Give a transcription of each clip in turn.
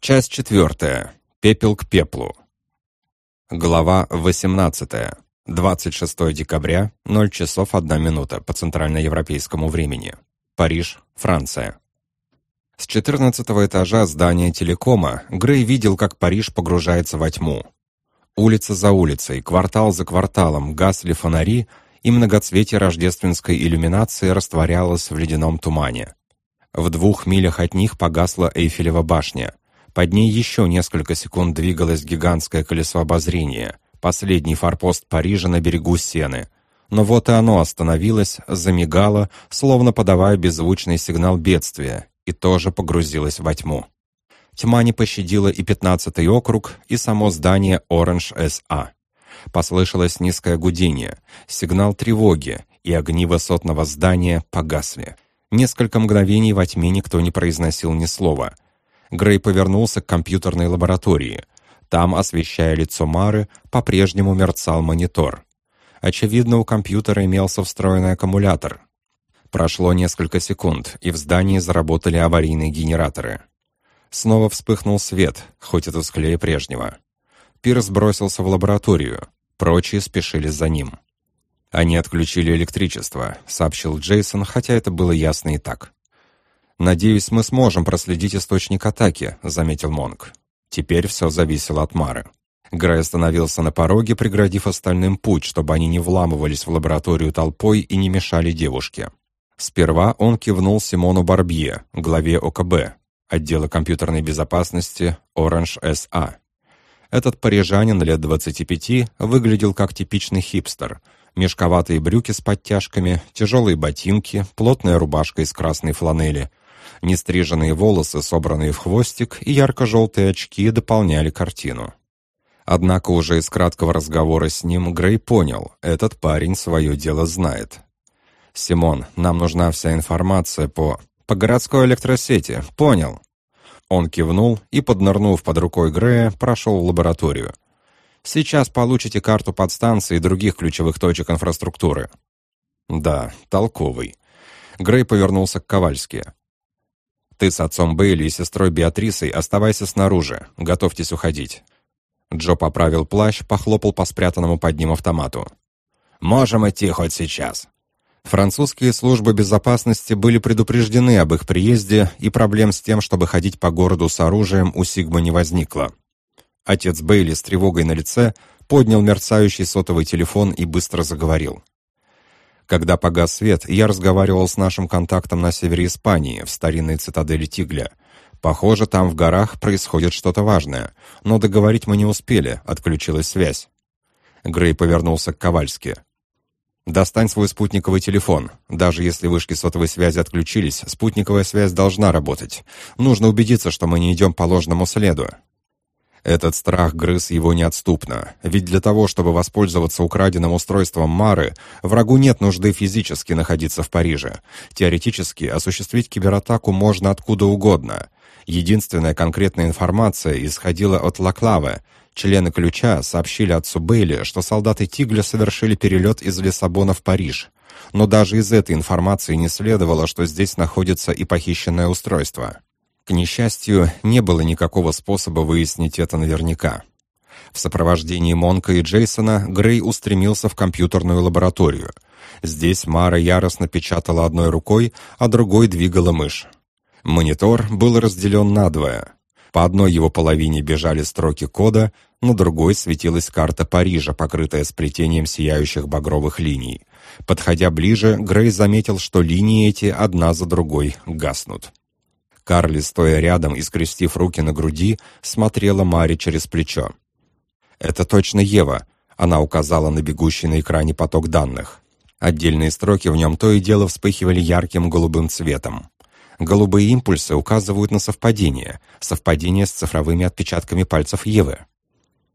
Часть четвертая. Пепел к пеплу. Глава 18. 26 декабря, 0 часов 1 минута по центральноевропейскому времени. Париж, Франция. С 14 этажа здания телекома Грей видел, как Париж погружается во тьму. Улица за улицей, квартал за кварталом гасли фонари, и многоцветие рождественской иллюминации растворялось в ледяном тумане. В двух милях от них погасла Эйфелева башня. Под ней еще несколько секунд двигалось гигантское колесо обозрения, последний форпост Парижа на берегу Сены. Но вот и оно остановилось, замигало, словно подавая беззвучный сигнал бедствия, и тоже погрузилось во тьму. Тьма не пощадила и пятнадцатый округ, и само здание Оранж С.А. Послышалось низкое гудение, сигнал тревоги, и огни высотного здания погасли. Несколько мгновений во тьме никто не произносил ни слова. Грей повернулся к компьютерной лаборатории. Там, освещая лицо Мары, по-прежнему мерцал монитор. Очевидно, у компьютера имелся встроенный аккумулятор. Прошло несколько секунд, и в здании заработали аварийные генераторы. Снова вспыхнул свет, хоть и тусклее прежнего. Пирс бросился в лабораторию. Прочие спешили за ним. «Они отключили электричество», — сообщил Джейсон, хотя это было ясно и так. «Надеюсь, мы сможем проследить источник атаки», — заметил Монг. Теперь все зависело от Мары. Грей остановился на пороге, преградив остальным путь, чтобы они не вламывались в лабораторию толпой и не мешали девушке. Сперва он кивнул Симону Барбье, главе ОКБ, отдела компьютерной безопасности Orange SA. Этот парижанин лет 25 выглядел как типичный хипстер. Мешковатые брюки с подтяжками, тяжелые ботинки, плотная рубашка из красной фланели. Нестриженные волосы, собранные в хвостик, и ярко-желтые очки дополняли картину. Однако уже из краткого разговора с ним Грей понял, этот парень свое дело знает. «Симон, нам нужна вся информация по...» «По городской электросети, понял», он кивнул и, поднырнув под рукой Грея, прошел в лабораторию. «Сейчас получите карту подстанции и других ключевых точек инфраструктуры». «Да, толковый». Грей повернулся к Ковальски. «Ты с отцом Бейли и сестрой Беатрисой оставайся снаружи. Готовьтесь уходить». Джо поправил плащ, похлопал по спрятанному под ним автомату. «Можем идти хоть сейчас». Французские службы безопасности были предупреждены об их приезде, и проблем с тем, чтобы ходить по городу с оружием, у Сигма не возникло. Отец Бейли с тревогой на лице поднял мерцающий сотовый телефон и быстро заговорил. Когда погас свет, я разговаривал с нашим контактом на севере Испании, в старинной цитадели Тигля. Похоже, там в горах происходит что-то важное, но договорить мы не успели, отключилась связь. Грей повернулся к Ковальски. Достань свой спутниковый телефон. Даже если вышки сотовой связи отключились, спутниковая связь должна работать. Нужно убедиться, что мы не идем по ложному следу. Этот страх грыз его неотступно, ведь для того, чтобы воспользоваться украденным устройством Мары, врагу нет нужды физически находиться в Париже. Теоретически осуществить кибератаку можно откуда угодно. Единственная конкретная информация исходила от Лаклавы, Члены «Ключа» сообщили отцу Бейли, что солдаты «Тигля» совершили перелет из Лиссабона в Париж. Но даже из этой информации не следовало, что здесь находится и похищенное устройство. К несчастью, не было никакого способа выяснить это наверняка. В сопровождении Монка и Джейсона Грей устремился в компьютерную лабораторию. Здесь Мара яростно печатала одной рукой, а другой двигала мышь. Монитор был разделен надвое. По одной его половине бежали строки кода, на другой светилась карта Парижа, покрытая сплетением сияющих багровых линий. Подходя ближе, Грей заметил, что линии эти одна за другой гаснут. Карли, стоя рядом и скрестив руки на груди, смотрела Маре через плечо. «Это точно Ева», — она указала на бегущий на экране поток данных. Отдельные строки в нем то и дело вспыхивали ярким голубым цветом. Голубые импульсы указывают на совпадение, совпадение с цифровыми отпечатками пальцев Евы.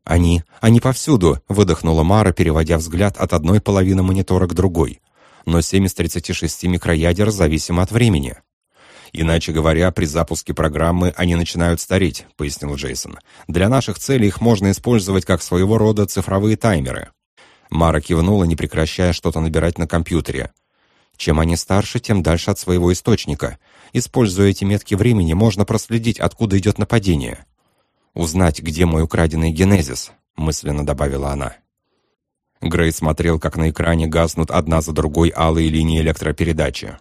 «Они, они повсюду!» — выдохнула Мара, переводя взгляд от одной половины монитора к другой. Но 7 из 36 микроядер зависимы от времени. «Иначе говоря, при запуске программы они начинают стареть», — пояснил Джейсон. «Для наших целей их можно использовать как своего рода цифровые таймеры». Мара кивнула, не прекращая что-то набирать на компьютере. Чем они старше, тем дальше от своего источника. Используя эти метки времени, можно проследить, откуда идет нападение. «Узнать, где мой украденный генезис», — мысленно добавила она. Грей смотрел, как на экране гаснут одна за другой алые линии электропередачи.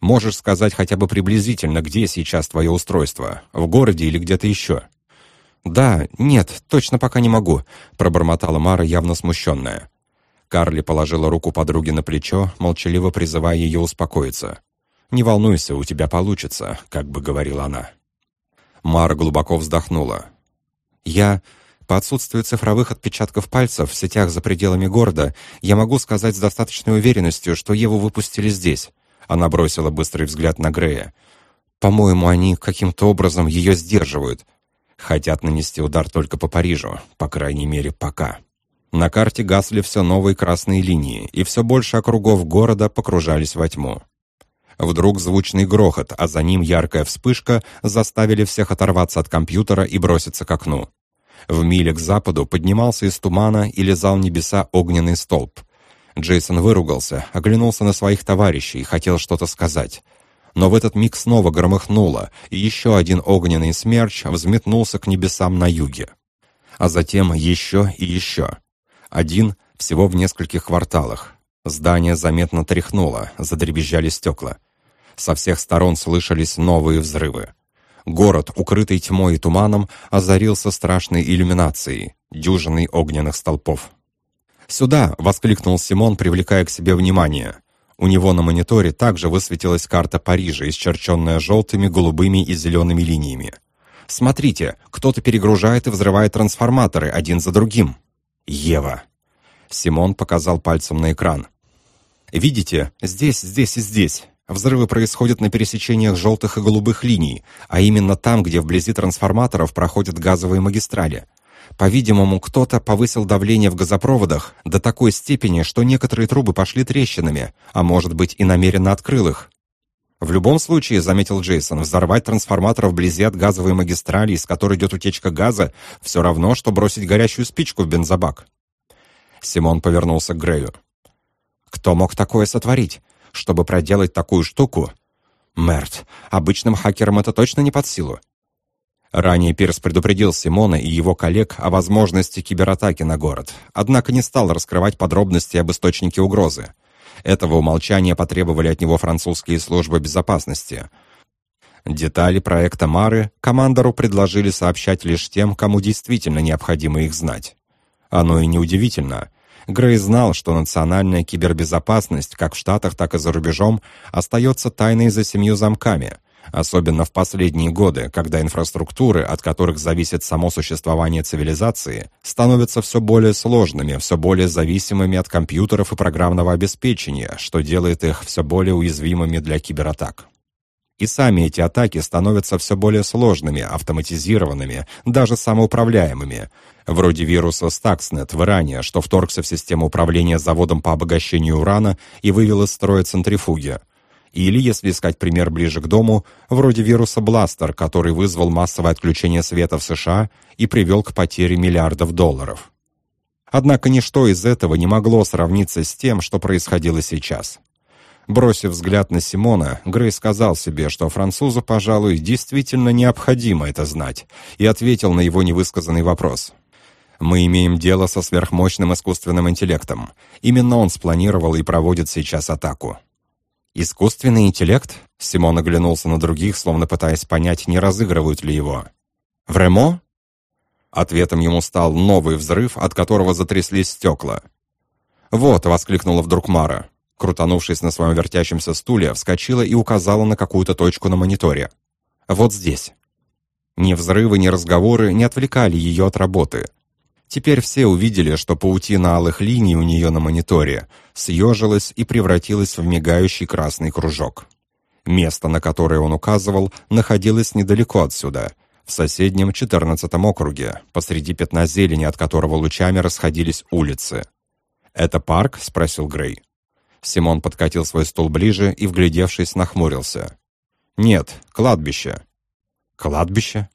«Можешь сказать хотя бы приблизительно, где сейчас твое устройство? В городе или где-то еще?» «Да, нет, точно пока не могу», — пробормотала Мара, явно смущенная. Карли положила руку подруге на плечо, молчаливо призывая ее успокоиться. «Не волнуйся, у тебя получится», — как бы говорила она. Мара глубоко вздохнула. «Я... По отсутствию цифровых отпечатков пальцев в сетях за пределами города, я могу сказать с достаточной уверенностью, что Еву выпустили здесь». Она бросила быстрый взгляд на Грея. «По-моему, они каким-то образом ее сдерживают. Хотят нанести удар только по Парижу, по крайней мере, пока». На карте гасли все новые красные линии, и все больше округов города покружались во тьму. Вдруг звучный грохот, а за ним яркая вспышка заставили всех оторваться от компьютера и броситься к окну. В миле к западу поднимался из тумана и лизал небеса огненный столб. Джейсон выругался, оглянулся на своих товарищей и хотел что-то сказать. Но в этот миг снова громыхнуло, и еще один огненный смерч взметнулся к небесам на юге. А затем еще и еще. Один всего в нескольких кварталах. Здание заметно тряхнуло, задребезжали стекла. Со всех сторон слышались новые взрывы. Город, укрытый тьмой и туманом, озарился страшной иллюминацией, дюжиной огненных столпов. «Сюда!» — воскликнул Симон, привлекая к себе внимание. У него на мониторе также высветилась карта Парижа, исчерченная желтыми, голубыми и зелеными линиями. «Смотрите, кто-то перегружает и взрывает трансформаторы один за другим». «Ева!» Симон показал пальцем на экран. «Видите, здесь, здесь и здесь. Взрывы происходят на пересечениях желтых и голубых линий, а именно там, где вблизи трансформаторов проходят газовые магистрали. По-видимому, кто-то повысил давление в газопроводах до такой степени, что некоторые трубы пошли трещинами, а может быть и намеренно открыл их. В любом случае, заметил Джейсон, взорвать трансформатор вблизи от газовой магистрали, из которой идет утечка газа, все равно, что бросить горящую спичку в бензобак. Симон повернулся к Грею. «Кто мог такое сотворить? Чтобы проделать такую штуку? Мерт, обычным хакерам это точно не под силу. Ранее Пирс предупредил Симона и его коллег о возможности кибератаки на город, однако не стал раскрывать подробности об источнике угрозы. Этого умолчания потребовали от него французские службы безопасности. Детали проекта Мары командору предложили сообщать лишь тем, кому действительно необходимо их знать. Оно и неудивительно. Грей знал, что национальная кибербезопасность, как в Штатах, так и за рубежом, остается тайной за семью замками, особенно в последние годы, когда инфраструктуры, от которых зависит само существование цивилизации, становятся все более сложными, все более зависимыми от компьютеров и программного обеспечения, что делает их все более уязвимыми для кибератак. И сами эти атаки становятся все более сложными, автоматизированными, даже самоуправляемыми, вроде вируса Stuxnet в Иране, что вторгся в систему управления заводом по обогащению урана и вывел из строя центрифуги. Или, если искать пример ближе к дому, вроде вируса Бластер, который вызвал массовое отключение света в США и привел к потере миллиардов долларов. Однако ничто из этого не могло сравниться с тем, что происходило сейчас. Бросив взгляд на Симона, Грей сказал себе, что французу, пожалуй, действительно необходимо это знать, и ответил на его невысказанный вопрос. «Мы имеем дело со сверхмощным искусственным интеллектом. Именно он спланировал и проводит сейчас атаку». «Искусственный интеллект?» Симон оглянулся на других, словно пытаясь понять, не разыгрывают ли его. «Времо?» Ответом ему стал новый взрыв, от которого затряслись стекла. «Вот!» — воскликнула вдруг Мара крутанувшись на своем вертящемся стуле, вскочила и указала на какую-то точку на мониторе. «Вот здесь». Ни взрывы, ни разговоры не отвлекали ее от работы. Теперь все увидели, что паутина алых линий у нее на мониторе съежилась и превратилась в мигающий красный кружок. Место, на которое он указывал, находилось недалеко отсюда, в соседнем 14 округе, посреди пятна зелени, от которого лучами расходились улицы. «Это парк?» — спросил Грей. Симон подкатил свой стул ближе и, вглядевшись, нахмурился. «Нет, кладбище». «Кладбище?»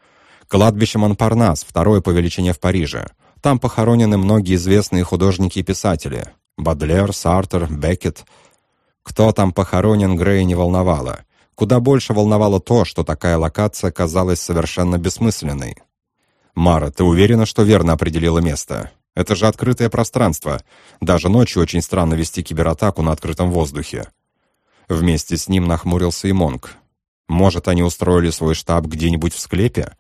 «Кладбище Монпарнас, второе по величине в Париже. Там похоронены многие известные художники и писатели. Бадлер, Сартер, Беккет. Кто там похоронен, Грея не волновало. Куда больше волновало то, что такая локация казалась совершенно бессмысленной. «Мара, ты уверена, что верно определила место? Это же открытое пространство. Даже ночью очень странно вести кибератаку на открытом воздухе». Вместе с ним нахмурился и Монг. «Может, они устроили свой штаб где-нибудь в склепе?»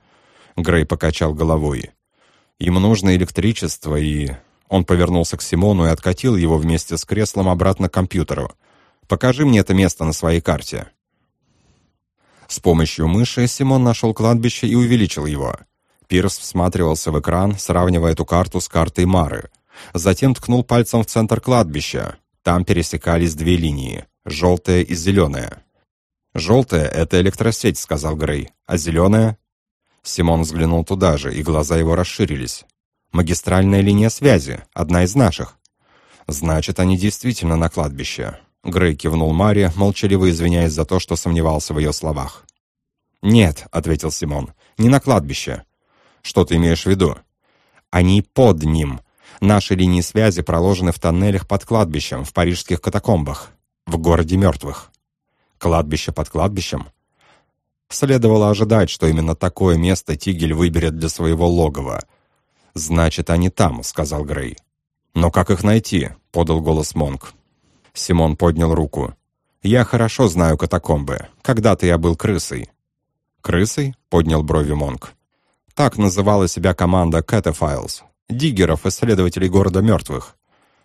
Грей покачал головой. «Им нужно электричество и...» Он повернулся к Симону и откатил его вместе с креслом обратно к компьютеру. «Покажи мне это место на своей карте». С помощью мыши Симон нашел кладбище и увеличил его. Пирс всматривался в экран, сравнивая эту карту с картой Мары. Затем ткнул пальцем в центр кладбища. Там пересекались две линии — желтая и зеленая. «Желтая — это электросеть», — сказал Грей. «А зеленая?» Симон взглянул туда же, и глаза его расширились. «Магистральная линия связи, одна из наших». «Значит, они действительно на кладбище». Грей кивнул Маре, молчаливо извиняясь за то, что сомневался в ее словах. «Нет», — ответил Симон, — «не на кладбище. Что ты имеешь в виду? Они под ним. Наши линии связи проложены в тоннелях под кладбищем, в парижских катакомбах, в городе мертвых. Кладбище под кладбищем? Следовало ожидать, что именно такое место Тигель выберет для своего логова. «Значит, они там», — сказал Грей. «Но как их найти?» — подал голос Монк. Симон поднял руку. «Я хорошо знаю катакомбы. Когда-то я был крысой». «Крысой?» — поднял брови Монк. Так называла себя команда Cataphiles, диггеров, исследователей города мертвых.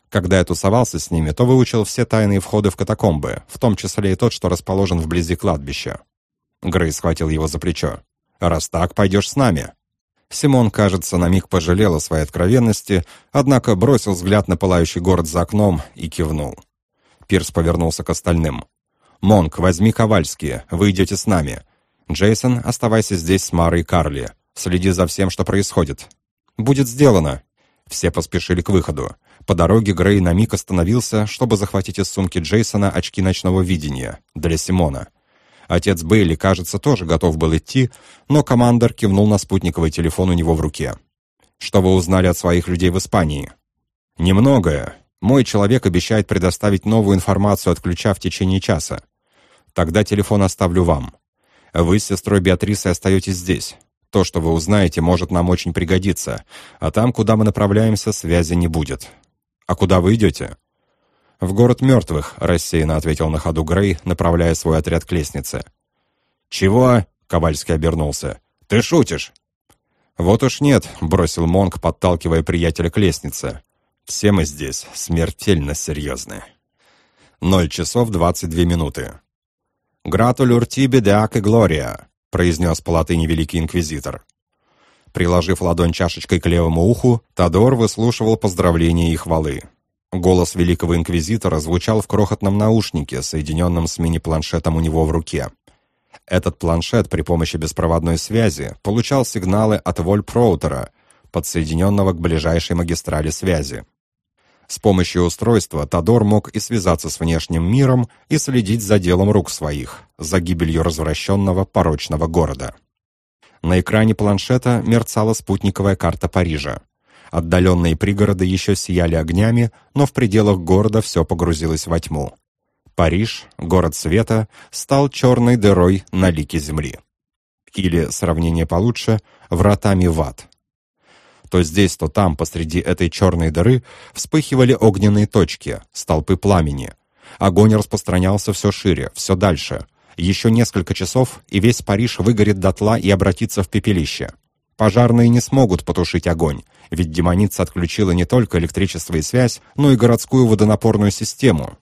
Когда я тусовался с ними, то выучил все тайные входы в катакомбы, в том числе и тот, что расположен вблизи кладбища. Грей схватил его за плечо. «Раз так, пойдешь с нами». Симон, кажется, на миг пожалел о своей откровенности, однако бросил взгляд на пылающий город за окном и кивнул. Пирс повернулся к остальным. «Монк, возьми Ковальские, вы идете с нами. Джейсон, оставайся здесь с Марой и Карли. Следи за всем, что происходит. Будет сделано. Все поспешили к выходу. По дороге Грей на миг остановился, чтобы захватить из сумки Джейсона очки ночного видения для Симона. Отец Бейли, кажется, тоже готов был идти, но командор кивнул на спутниковый телефон у него в руке. «Что вы узнали от своих людей в Испании?» «Немногое. Мой человек обещает предоставить новую информацию от ключа в течение часа. Тогда телефон оставлю вам. Вы с сестрой Беатрисой остаетесь здесь. То, что вы узнаете, может нам очень пригодиться, а там, куда мы направляемся, связи не будет. А куда вы идете?» «В город мертвых», — рассеянно ответил на ходу Грей, направляя свой отряд к лестнице. «Чего?» — Ковальский обернулся. «Ты шутишь?» «Вот уж нет», — бросил Монк, подталкивая приятеля к лестнице. «Все мы здесь смертельно серьезны». Ноль часов двадцать две минуты. «Гратулюр тибе деак и глория», — произнес по латыни великий инквизитор. Приложив ладонь чашечкой к левому уху, Тодор выслушивал поздравления и хвалы. Голос великого инквизитора звучал в крохотном наушнике, соединенном с мини-планшетом у него в руке. Этот планшет при помощи беспроводной связи получал сигналы от вольпроутера, подсоединенного к ближайшей магистрали связи. С помощью устройства Тодор мог и связаться с внешним миром, и следить за делом рук своих, за гибелью развращенного порочного города. На экране планшета мерцала спутниковая карта Парижа. Отдаленные пригороды еще сияли огнями, но в пределах города все погрузилось во тьму. Париж, город света, стал черной дырой на лике земли. Или, сравнение получше, вратами в ад. То здесь, то там, посреди этой черной дыры, вспыхивали огненные точки, столпы пламени. Огонь распространялся все шире, все дальше. Еще несколько часов, и весь Париж выгорит дотла и обратится в пепелище. Пожарные не смогут потушить огонь, ведь демоница отключила не только электричество и связь, но и городскую водонапорную систему.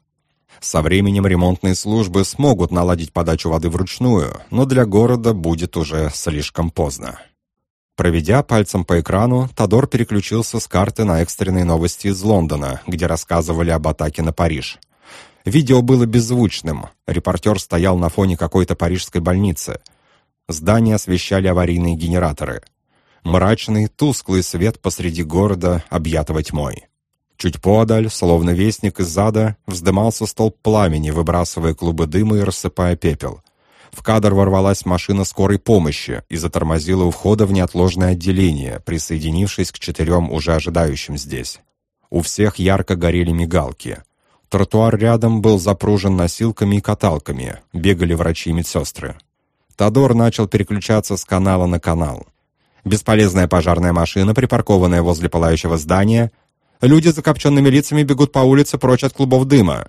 Со временем ремонтные службы смогут наладить подачу воды вручную, но для города будет уже слишком поздно. Проведя пальцем по экрану, Тодор переключился с карты на экстренные новости из Лондона, где рассказывали об атаке на Париж. Видео было беззвучным. Репортер стоял на фоне какой-то парижской больницы. Здание освещали аварийные генераторы. Мрачный, тусклый свет посреди города, объятого тьмой. Чуть подаль, словно вестник из зада, вздымался столб пламени, выбрасывая клубы дыма и рассыпая пепел. В кадр ворвалась машина скорой помощи и затормозила у входа в неотложное отделение, присоединившись к четырем уже ожидающим здесь. У всех ярко горели мигалки. Тротуар рядом был запружен носилками и каталками, бегали врачи и медсестры. Тодор начал переключаться с канала на канал. Бесполезная пожарная машина, припаркованная возле пылающего здания. Люди с закопченными лицами бегут по улице прочь от клубов дыма.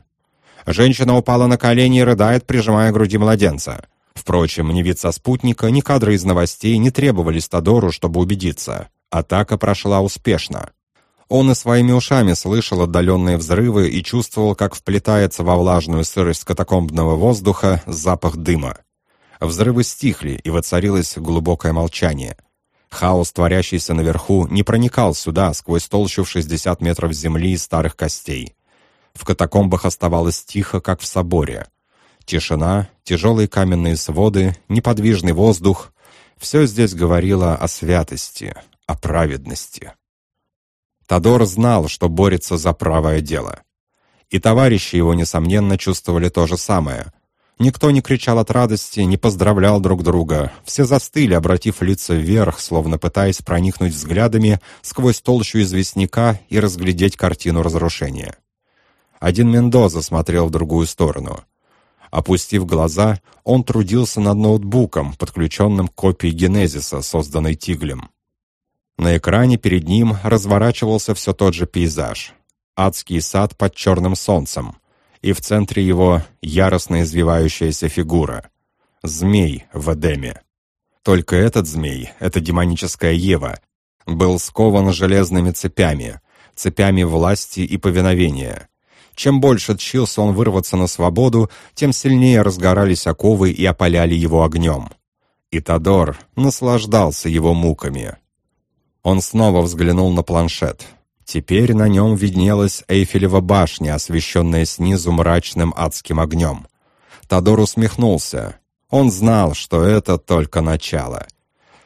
Женщина упала на колени и рыдает, прижимая к груди младенца. Впрочем, ни вид со спутника, ни кадры из новостей не требовались Тодору, чтобы убедиться. Атака прошла успешно. Он и своими ушами слышал отдаленные взрывы и чувствовал, как вплетается во влажную сырость катакомбного воздуха запах дыма. Взрывы стихли, и воцарилось глубокое молчание. Хаос, творящийся наверху, не проникал сюда, сквозь толщу в 60 метров земли и старых костей. В катакомбах оставалось тихо, как в соборе. Тишина, тяжелые каменные своды, неподвижный воздух — все здесь говорило о святости, о праведности. Тодор знал, что борется за правое дело. И товарищи его, несомненно, чувствовали то же самое. Никто не кричал от радости, не поздравлял друг друга. Все застыли, обратив лица вверх, словно пытаясь проникнуть взглядами сквозь толщу известняка и разглядеть картину разрушения. Один Мендоза смотрел в другую сторону. Опустив глаза, он трудился над ноутбуком, подключенным к копии Генезиса, созданной Тиглем. На экране перед ним разворачивался все тот же пейзаж. Адский сад под черным солнцем. И в центре его яростно извивающаяся фигура. Змей в Эдеме. Только этот змей, эта демоническая Ева, был скован железными цепями, цепями власти и повиновения. Чем больше тщился он вырваться на свободу, тем сильнее разгорались оковы и опаляли его огнем. И Тодор наслаждался его муками. Он снова взглянул на планшет. Теперь на нем виднелась Эйфелева башня, освещенная снизу мрачным адским огнем. Тодор усмехнулся. Он знал, что это только начало.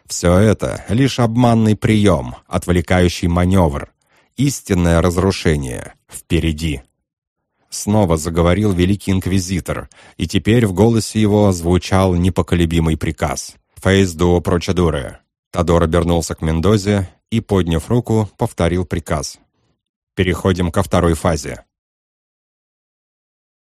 Все это — лишь обманный прием, отвлекающий маневр. Истинное разрушение впереди. Снова заговорил великий инквизитор, и теперь в голосе его звучал непоколебимый приказ. «Фейс дуо процедуры». Тодор обернулся к Мендозе и, подняв руку, повторил приказ. «Переходим ко второй фазе».